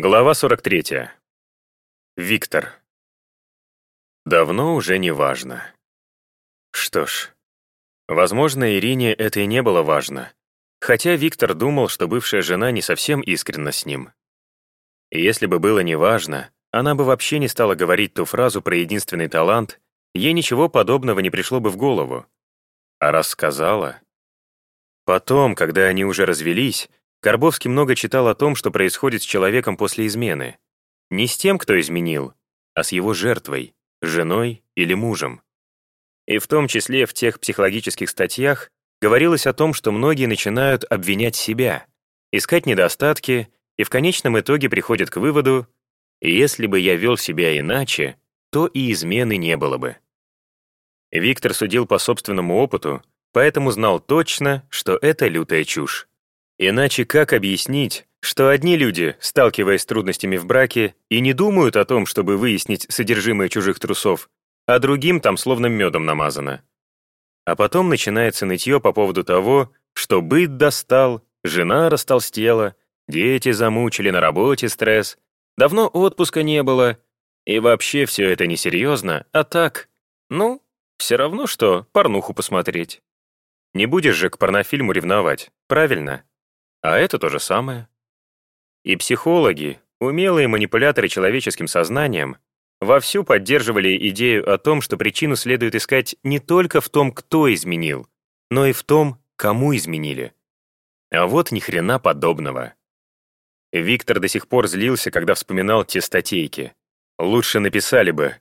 Глава 43. Виктор. Давно уже не важно. Что ж, возможно, Ирине это и не было важно, хотя Виктор думал, что бывшая жена не совсем искренна с ним. И если бы было не важно, она бы вообще не стала говорить ту фразу про единственный талант, ей ничего подобного не пришло бы в голову. А рассказала. Потом, когда они уже развелись, Карбовский много читал о том, что происходит с человеком после измены. Не с тем, кто изменил, а с его жертвой, женой или мужем. И в том числе в тех психологических статьях говорилось о том, что многие начинают обвинять себя, искать недостатки и в конечном итоге приходят к выводу, если бы я вел себя иначе, то и измены не было бы. Виктор судил по собственному опыту, поэтому знал точно, что это лютая чушь. Иначе как объяснить, что одни люди, сталкиваясь с трудностями в браке, и не думают о том, чтобы выяснить содержимое чужих трусов, а другим там словно медом намазано. А потом начинается нытье по поводу того, что быт достал, жена растолстела, дети замучили, на работе стресс, давно отпуска не было, и вообще все это несерьезно, а так, ну, все равно, что порнуху посмотреть. Не будешь же к порнофильму ревновать, правильно? А это то же самое. И психологи, умелые манипуляторы человеческим сознанием, вовсю поддерживали идею о том, что причину следует искать не только в том, кто изменил, но и в том, кому изменили. А вот ни хрена подобного. Виктор до сих пор злился, когда вспоминал те статейки. Лучше написали бы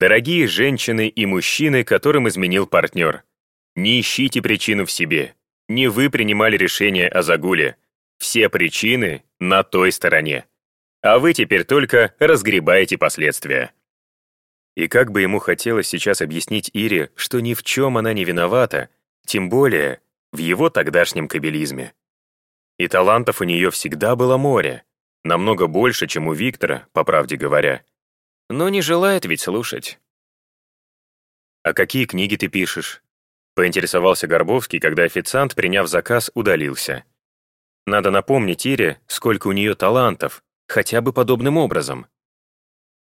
«Дорогие женщины и мужчины, которым изменил партнер, не ищите причину в себе. Не вы принимали решение о загуле. Все причины на той стороне. А вы теперь только разгребаете последствия. И как бы ему хотелось сейчас объяснить Ире, что ни в чем она не виновата, тем более в его тогдашнем кабелизме. И талантов у нее всегда было море, намного больше, чем у Виктора, по правде говоря. Но не желает ведь слушать. «А какие книги ты пишешь?» Поинтересовался Горбовский, когда официант, приняв заказ, удалился. Надо напомнить Ире, сколько у нее талантов, хотя бы подобным образом.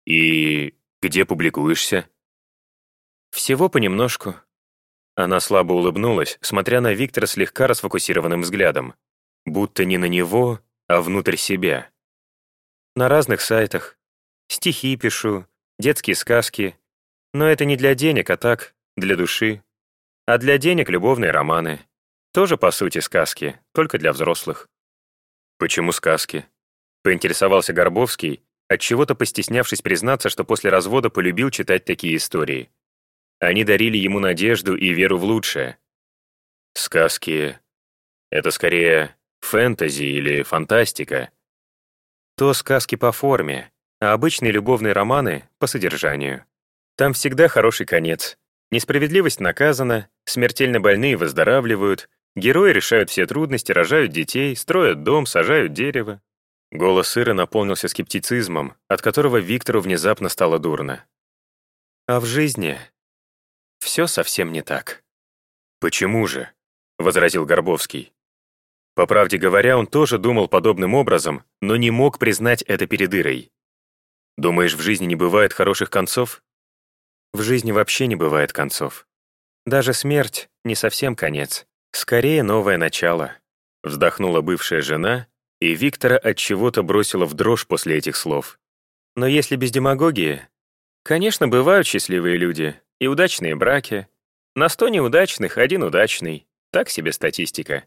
«И где публикуешься?» «Всего понемножку». Она слабо улыбнулась, смотря на Виктора слегка расфокусированным взглядом. Будто не на него, а внутрь себя. «На разных сайтах. Стихи пишу, детские сказки. Но это не для денег, а так, для души. А для денег любовные романы. Тоже, по сути, сказки, только для взрослых. Почему сказки? Поинтересовался Горбовский, отчего-то постеснявшись признаться, что после развода полюбил читать такие истории. Они дарили ему надежду и веру в лучшее. Сказки — это скорее фэнтези или фантастика. То сказки по форме, а обычные любовные романы — по содержанию. Там всегда хороший конец, Несправедливость наказана, смертельно больные выздоравливают, герои решают все трудности, рожают детей, строят дом, сажают дерево. Голос Иры наполнился скептицизмом, от которого Виктору внезапно стало дурно. А в жизни все совсем не так. «Почему же?» — возразил Горбовский. По правде говоря, он тоже думал подобным образом, но не мог признать это перед Ирой. «Думаешь, в жизни не бывает хороших концов?» В жизни вообще не бывает концов. Даже смерть — не совсем конец. Скорее, новое начало. Вздохнула бывшая жена, и Виктора от чего-то бросила в дрожь после этих слов. Но если без демагогии, конечно, бывают счастливые люди и удачные браки. На сто неудачных один удачный. Так себе статистика.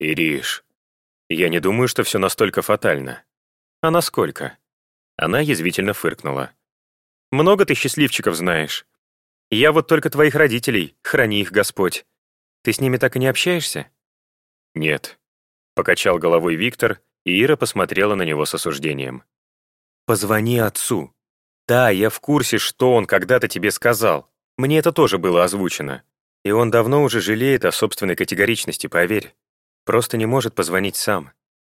Ириш, я не думаю, что все настолько фатально. А насколько? Она язвительно фыркнула. Много ты счастливчиков знаешь. Я вот только твоих родителей, храни их Господь. Ты с ними так и не общаешься?» «Нет», — покачал головой Виктор, и Ира посмотрела на него с осуждением. «Позвони отцу. Да, я в курсе, что он когда-то тебе сказал. Мне это тоже было озвучено. И он давно уже жалеет о собственной категоричности, поверь. Просто не может позвонить сам.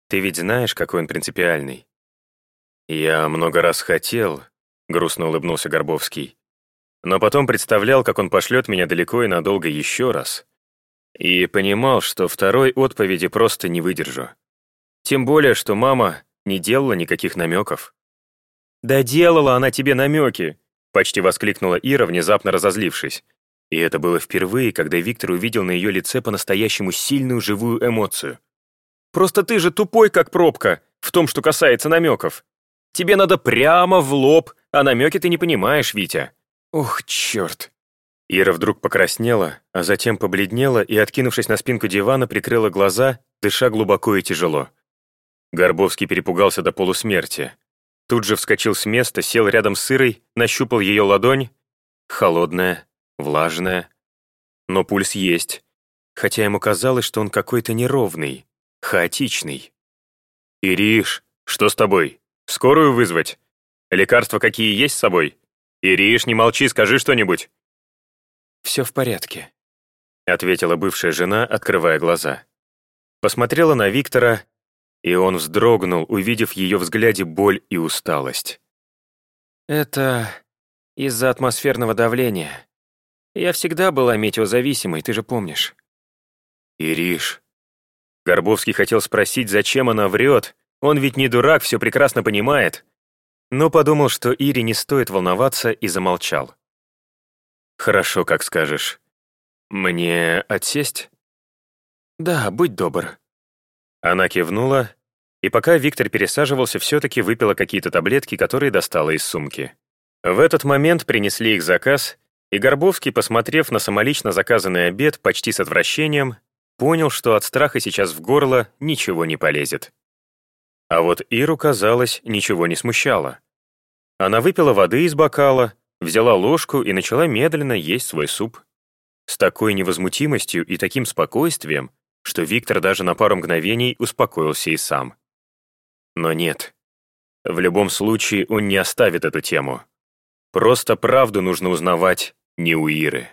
Ты ведь знаешь, какой он принципиальный». «Я много раз хотел, грустно улыбнулся Горбовский. Но потом представлял, как он пошлет меня далеко и надолго еще раз. И понимал, что второй отповеди просто не выдержу. Тем более, что мама не делала никаких намеков. «Да делала она тебе намеки!» — почти воскликнула Ира, внезапно разозлившись. И это было впервые, когда Виктор увидел на ее лице по-настоящему сильную живую эмоцию. «Просто ты же тупой, как пробка, в том, что касается намеков. Тебе надо прямо в лоб, а намеки ты не понимаешь, Витя». «Ох, черт!» Ира вдруг покраснела, а затем побледнела и, откинувшись на спинку дивана, прикрыла глаза, дыша глубоко и тяжело. Горбовский перепугался до полусмерти. Тут же вскочил с места, сел рядом с Ирой, нащупал ее ладонь. Холодная, влажная. Но пульс есть, хотя ему казалось, что он какой-то неровный, хаотичный. «Ириш, что с тобой? Скорую вызвать? Лекарства какие есть с собой? Ириш, не молчи, скажи что-нибудь». «Все в порядке», — ответила бывшая жена, открывая глаза. Посмотрела на Виктора, и он вздрогнул, увидев в ее взгляде боль и усталость. «Это из-за атмосферного давления. Я всегда была метеозависимой, ты же помнишь». «Ириш». Горбовский хотел спросить, зачем она врет. Он ведь не дурак, все прекрасно понимает. Но подумал, что Ире не стоит волноваться, и замолчал. «Хорошо, как скажешь. Мне отсесть?» «Да, будь добр». Она кивнула, и пока Виктор пересаживался, все-таки выпила какие-то таблетки, которые достала из сумки. В этот момент принесли их заказ, и Горбовский, посмотрев на самолично заказанный обед почти с отвращением, понял, что от страха сейчас в горло ничего не полезет. А вот Иру, казалось, ничего не смущало. Она выпила воды из бокала, взяла ложку и начала медленно есть свой суп. С такой невозмутимостью и таким спокойствием, что Виктор даже на пару мгновений успокоился и сам. Но нет. В любом случае он не оставит эту тему. Просто правду нужно узнавать не у Иры.